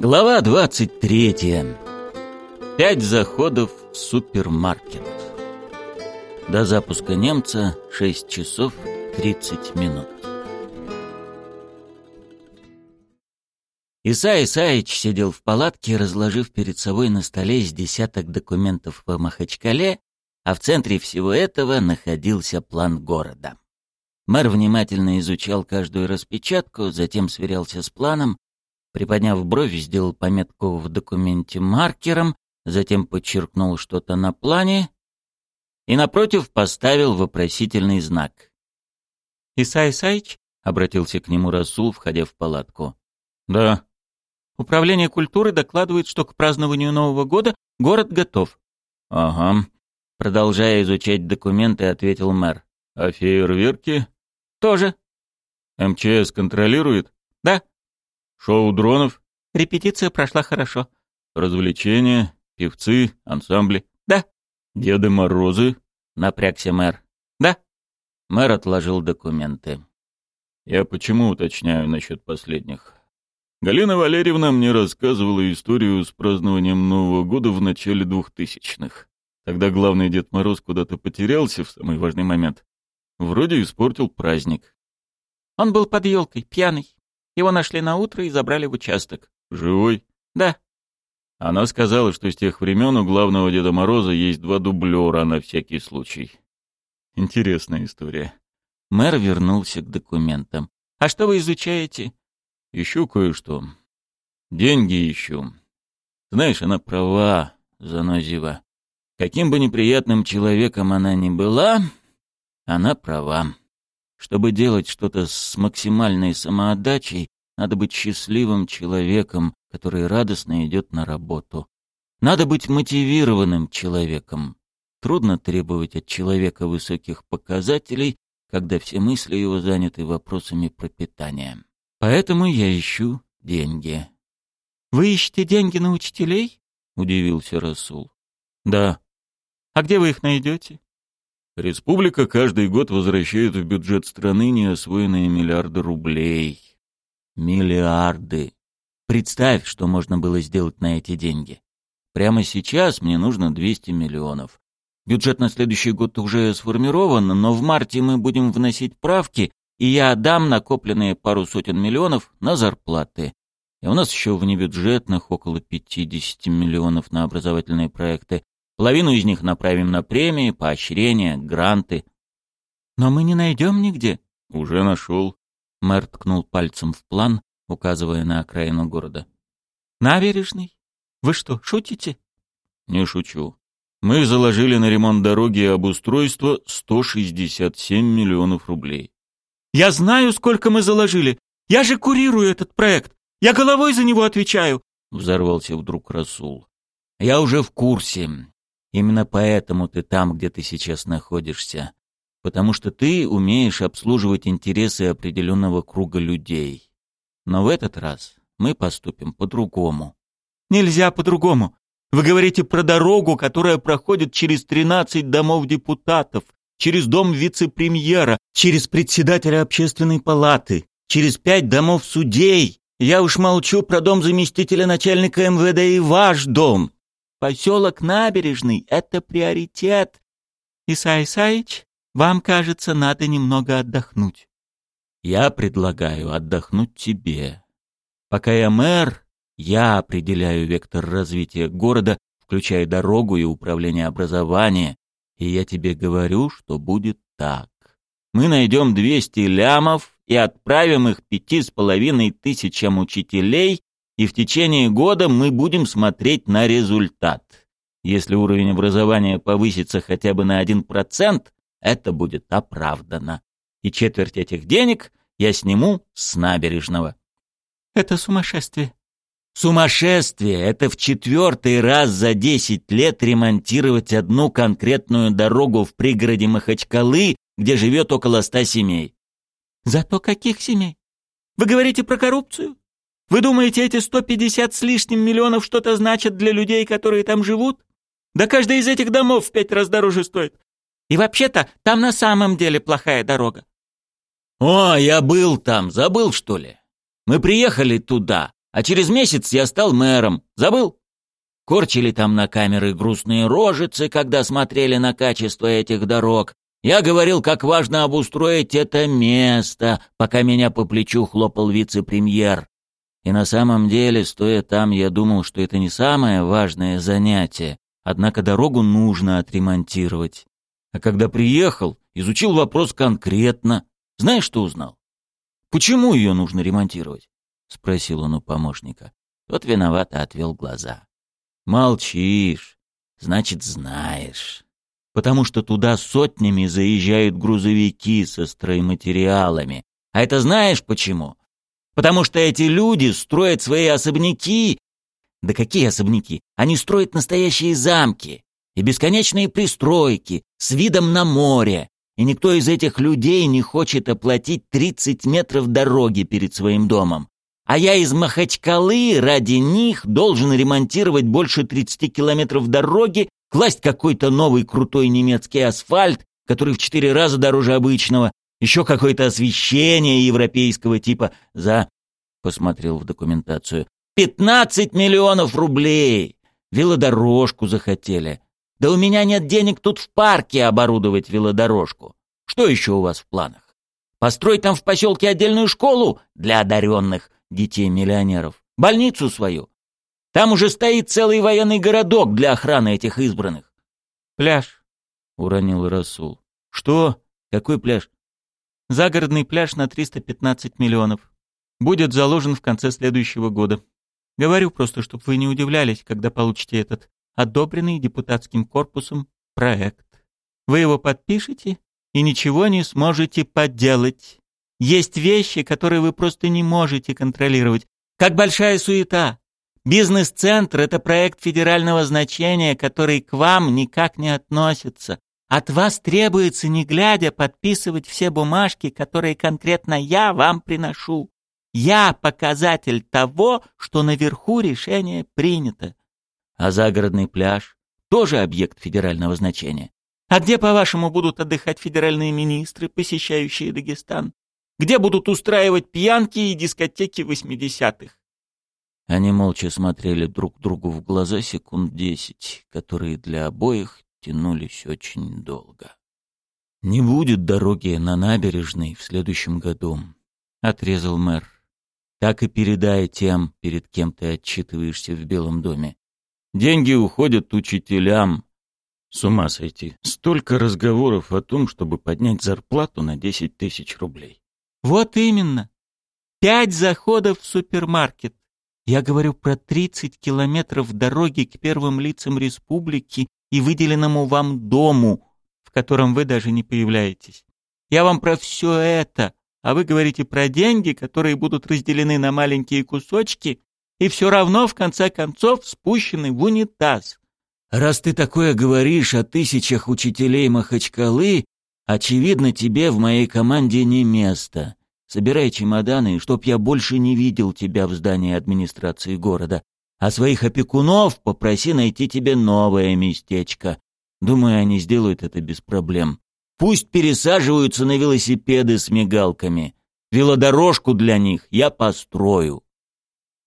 Глава 23. Пять заходов в супермаркет. До запуска немца 6 часов 30 минут. Иса Исаич сидел в палатке, разложив перед собой на столе с десяток документов по Махачкале, а в центре всего этого находился план города. Мэр внимательно изучал каждую распечатку, затем сверялся с планом, Приподняв бровь, сделал пометку в документе маркером, затем подчеркнул что-то на плане и напротив поставил вопросительный знак. «Исай Исаич?» — обратился к нему Расул, входя в палатку. «Да». «Управление культуры докладывает, что к празднованию Нового года город готов». «Ага». Продолжая изучать документы, ответил мэр. «А фейерверки?» «Тоже». «МЧС контролирует?» «Да». Шоу дронов? Репетиция прошла хорошо. Развлечения, певцы, ансамбли? Да. Деды Морозы? Напрягся мэр. Да. Мэр отложил документы. Я почему уточняю насчет последних? Галина Валерьевна мне рассказывала историю с празднованием Нового года в начале двухтысячных. Тогда главный Дед Мороз куда-то потерялся в самый важный момент. Вроде испортил праздник. Он был под елкой, пьяный. Его нашли на утро и забрали в участок. Живой? Да. Она сказала, что с тех времен у главного Деда Мороза есть два дублера на всякий случай. Интересная история. Мэр вернулся к документам. А что вы изучаете? Ищу кое-что. Деньги ищу. Знаешь, она права, занозива. Каким бы неприятным человеком она ни была, она права. Чтобы делать что-то с максимальной самоотдачей, надо быть счастливым человеком, который радостно идет на работу. Надо быть мотивированным человеком. Трудно требовать от человека высоких показателей, когда все мысли его заняты вопросами пропитания. Поэтому я ищу деньги. «Вы ищете деньги на учителей?» — удивился Расул. «Да». «А где вы их найдете?» Республика каждый год возвращает в бюджет страны неосвоенные миллиарды рублей. Миллиарды. Представь, что можно было сделать на эти деньги. Прямо сейчас мне нужно 200 миллионов. Бюджет на следующий год уже сформирован, но в марте мы будем вносить правки, и я отдам накопленные пару сотен миллионов на зарплаты. И у нас еще внебюджетных около 50 миллионов на образовательные проекты. Половину из них направим на премии, поощрения, гранты. Но мы не найдем нигде. Уже нашел. Мэр ткнул пальцем в план, указывая на окраину города. Набережный? Вы что, шутите? Не шучу. Мы заложили на ремонт дороги и обустройство 167 миллионов рублей. Я знаю, сколько мы заложили. Я же курирую этот проект. Я головой за него отвечаю. Взорвался вдруг Расул. Я уже в курсе. Именно поэтому ты там, где ты сейчас находишься. Потому что ты умеешь обслуживать интересы определенного круга людей. Но в этот раз мы поступим по-другому. Нельзя по-другому. Вы говорите про дорогу, которая проходит через 13 домов депутатов, через дом вице-премьера, через председателя общественной палаты, через пять домов судей. Я уж молчу про дом заместителя начальника МВД и ваш дом. Поселок Набережный — это приоритет. Исай Исаич, вам, кажется, надо немного отдохнуть. Я предлагаю отдохнуть тебе. Пока я мэр, я определяю вектор развития города, включая дорогу и управление образованием, и я тебе говорю, что будет так. Мы найдем 200 лямов и отправим их пяти с половиной тысячам учителей и в течение года мы будем смотреть на результат. Если уровень образования повысится хотя бы на 1%, это будет оправдано. И четверть этих денег я сниму с набережного. Это сумасшествие. Сумасшествие — это в четвертый раз за 10 лет ремонтировать одну конкретную дорогу в пригороде Махачкалы, где живет около ста семей. Зато каких семей? Вы говорите про коррупцию? Вы думаете, эти 150 с лишним миллионов что-то значат для людей, которые там живут? Да каждый из этих домов в пять раз дороже стоит. И вообще-то там на самом деле плохая дорога. О, я был там, забыл что ли? Мы приехали туда, А через месяц я стал мэром. Забыл? Корчили там на камеры грустные рожицы, когда смотрели на качество этих дорог. Я говорил, как важно обустроить это место, пока меня по плечу хлопал вице-премьер. И на самом деле, стоя там, я думал, что это не самое важное занятие, однако дорогу нужно отремонтировать. А когда приехал, изучил вопрос конкретно. Знаешь, что узнал? «Почему ее нужно ремонтировать?» — спросил он у помощника. Тот виновато отвел глаза. «Молчишь, значит, знаешь. Потому что туда сотнями заезжают грузовики со стройматериалами. А это знаешь почему? Потому что эти люди строят свои особняки. Да какие особняки? Они строят настоящие замки и бесконечные пристройки с видом на море. И никто из этих людей не хочет оплатить 30 метров дороги перед своим домом. А я из Махачкалы ради них должен ремонтировать больше 30 километров дороги, класть какой-то новый крутой немецкий асфальт, который в четыре раза дороже обычного, еще какое-то освещение европейского типа за... Посмотрел в документацию. «Пятнадцать миллионов рублей! Велодорожку захотели. Да у меня нет денег тут в парке оборудовать велодорожку. Что еще у вас в планах? Построить там в поселке отдельную школу для одаренных детей-миллионеров? Больницу свою? Там уже стоит целый военный городок для охраны этих избранных. Пляж, — уронил Расул. Что? Какой пляж? Загородный пляж на 315 миллионов. Будет заложен в конце следующего года. Говорю просто, чтобы вы не удивлялись, когда получите этот одобренный депутатским корпусом проект. Вы его подпишете и ничего не сможете поделать. Есть вещи, которые вы просто не можете контролировать. Как большая суета. Бизнес-центр — это проект федерального значения, который к вам никак не относится. От вас требуется, не глядя, подписывать все бумажки, которые конкретно я вам приношу. Я показатель того, что наверху решение принято. А загородный пляж тоже объект федерального значения. А где, по-вашему, будут отдыхать федеральные министры, посещающие Дагестан? Где будут устраивать пьянки и дискотеки восьмидесятых? Они молча смотрели друг другу в глаза секунд десять, которые для обоих тянулись очень долго. «Не будет дороги на набережной в следующем году», — отрезал мэр. «Так и передай тем, перед кем ты отчитываешься в Белом доме. Деньги уходят учителям. С ума сойти. Столько разговоров о том, чтобы поднять зарплату на 10 тысяч рублей. Вот именно. Пять заходов в супермаркет. Я говорю про 30 километров дороги к первым лицам республики и выделенному вам дому, в котором вы даже не появляетесь. Я вам про все это, а вы говорите про деньги, которые будут разделены на маленькие кусочки и все равно, в конце концов, спущены в унитаз. Раз ты такое говоришь о тысячах учителей Махачкалы, очевидно, тебе в моей команде не место. Собирай чемоданы, чтоб я больше не видел тебя в здании администрации города. А своих опекунов попроси найти тебе новое местечко. Думаю, они сделают это без проблем. Пусть пересаживаются на велосипеды с мигалками. Велодорожку для них я построю.